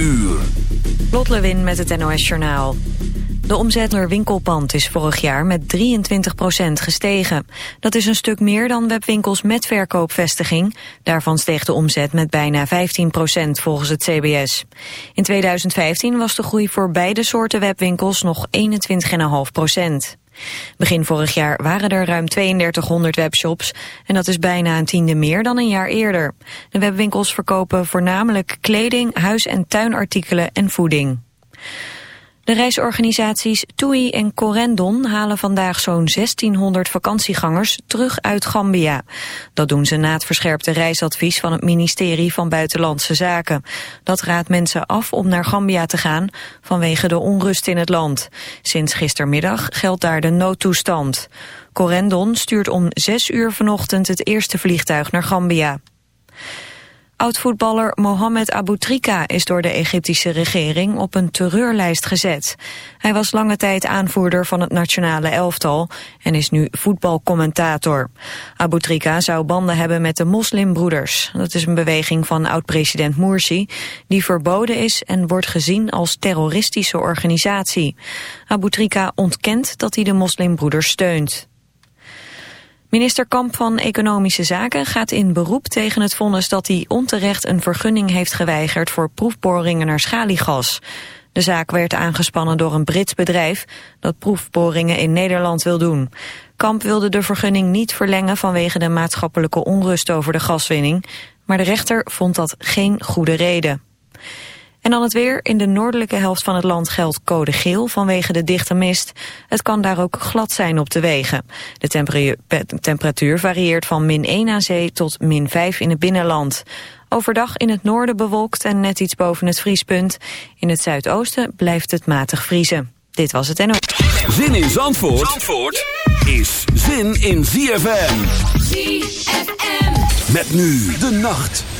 uur. Lot Lewin met het NOS Journaal. De omzet naar winkelpand is vorig jaar met 23% gestegen. Dat is een stuk meer dan webwinkels met verkoopvestiging. Daarvan steeg de omzet met bijna 15% volgens het CBS. In 2015 was de groei voor beide soorten webwinkels nog 21,5 Begin vorig jaar waren er ruim 3200 webshops en dat is bijna een tiende meer dan een jaar eerder. De webwinkels verkopen voornamelijk kleding, huis- en tuinartikelen en voeding. De reisorganisaties TUI en Corendon halen vandaag zo'n 1600 vakantiegangers terug uit Gambia. Dat doen ze na het verscherpte reisadvies van het ministerie van Buitenlandse Zaken. Dat raadt mensen af om naar Gambia te gaan vanwege de onrust in het land. Sinds gistermiddag geldt daar de noodtoestand. Corendon stuurt om 6 uur vanochtend het eerste vliegtuig naar Gambia. Oud-voetballer Mohamed Aboutrika is door de Egyptische regering op een terreurlijst gezet. Hij was lange tijd aanvoerder van het nationale elftal en is nu voetbalcommentator. Aboutrika zou banden hebben met de moslimbroeders. Dat is een beweging van oud-president Morsi die verboden is en wordt gezien als terroristische organisatie. Aboutrika ontkent dat hij de moslimbroeders steunt. Minister Kamp van Economische Zaken gaat in beroep tegen het vonnis dat hij onterecht een vergunning heeft geweigerd voor proefboringen naar schaliegas. De zaak werd aangespannen door een Brits bedrijf dat proefboringen in Nederland wil doen. Kamp wilde de vergunning niet verlengen vanwege de maatschappelijke onrust over de gaswinning, maar de rechter vond dat geen goede reden. En dan het weer. In de noordelijke helft van het land geldt code geel vanwege de dichte mist. Het kan daar ook glad zijn op de wegen. De temperatuur varieert van min 1 aan zee tot min 5 in het binnenland. Overdag in het noorden bewolkt en net iets boven het vriespunt. In het zuidoosten blijft het matig vriezen. Dit was het en ook. Zin in Zandvoort, Zandvoort is zin in ZFM. ZFM. Met nu de nacht.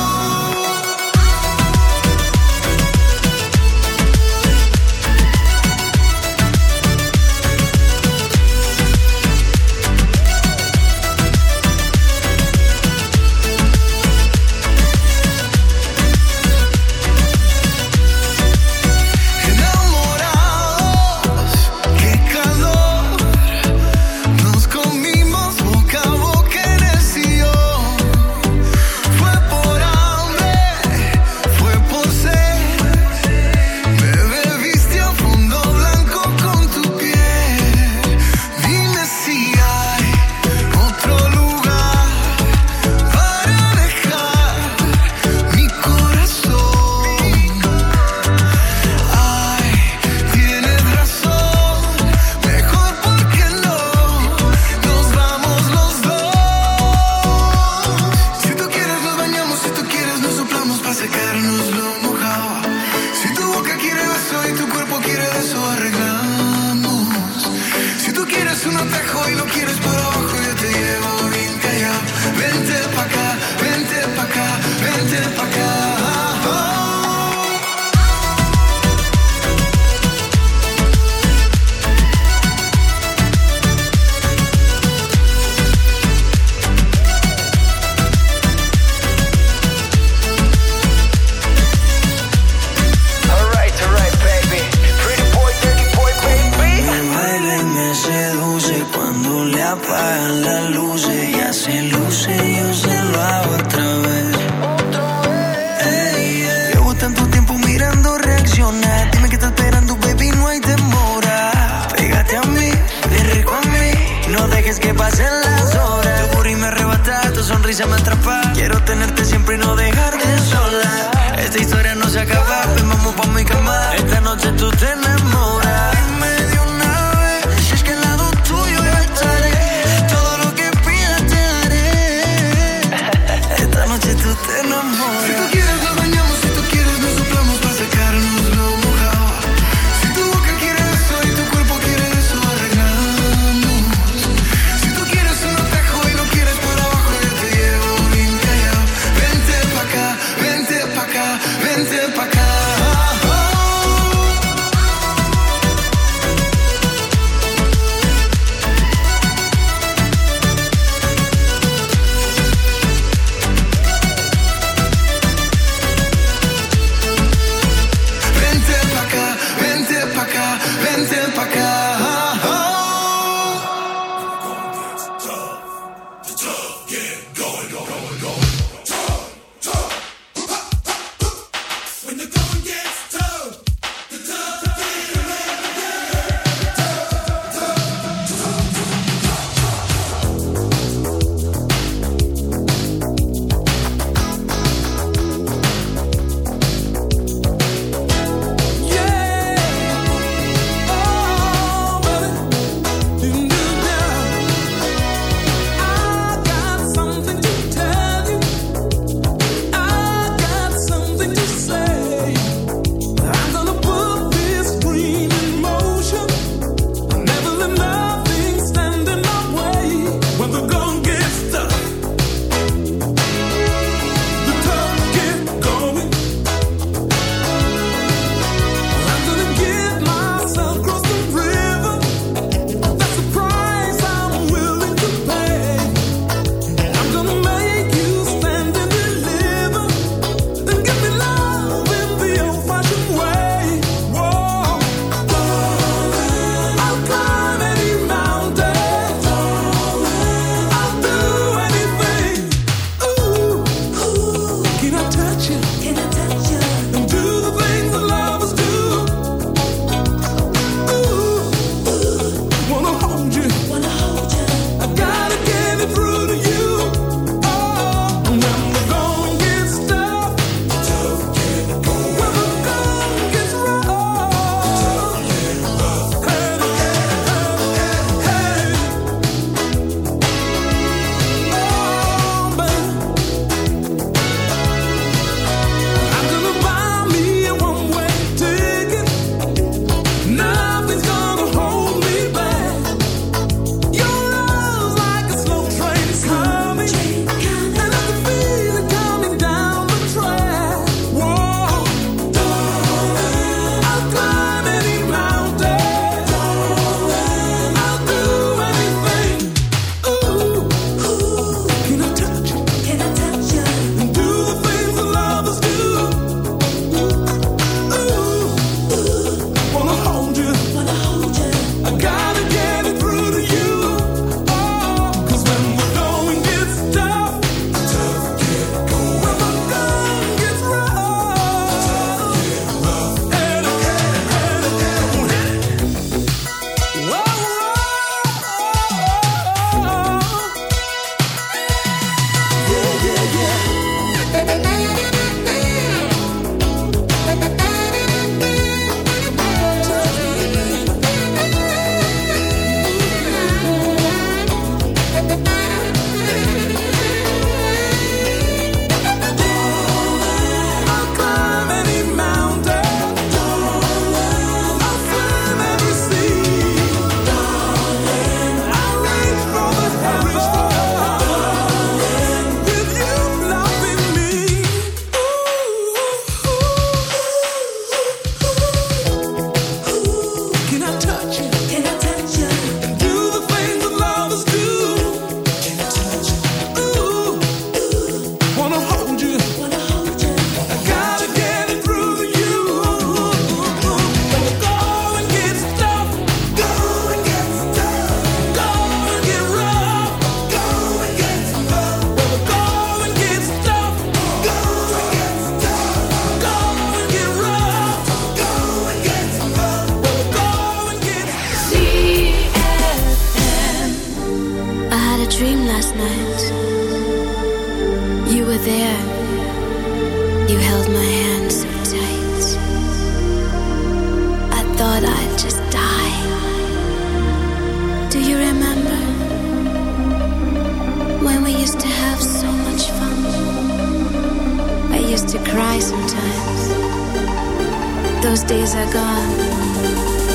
those days are gone.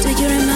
Do you remember?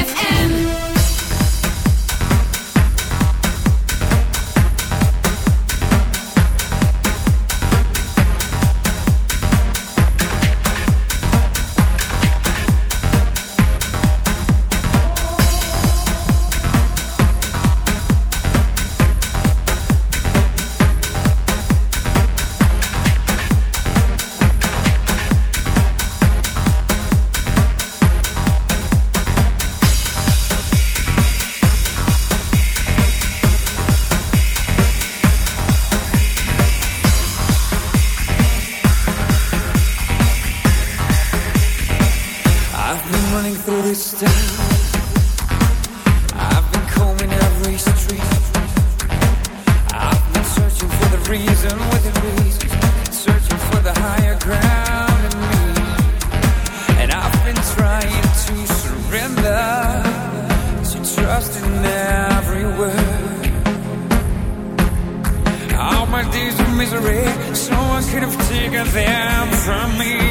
taken them from me.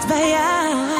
dichtbij jou.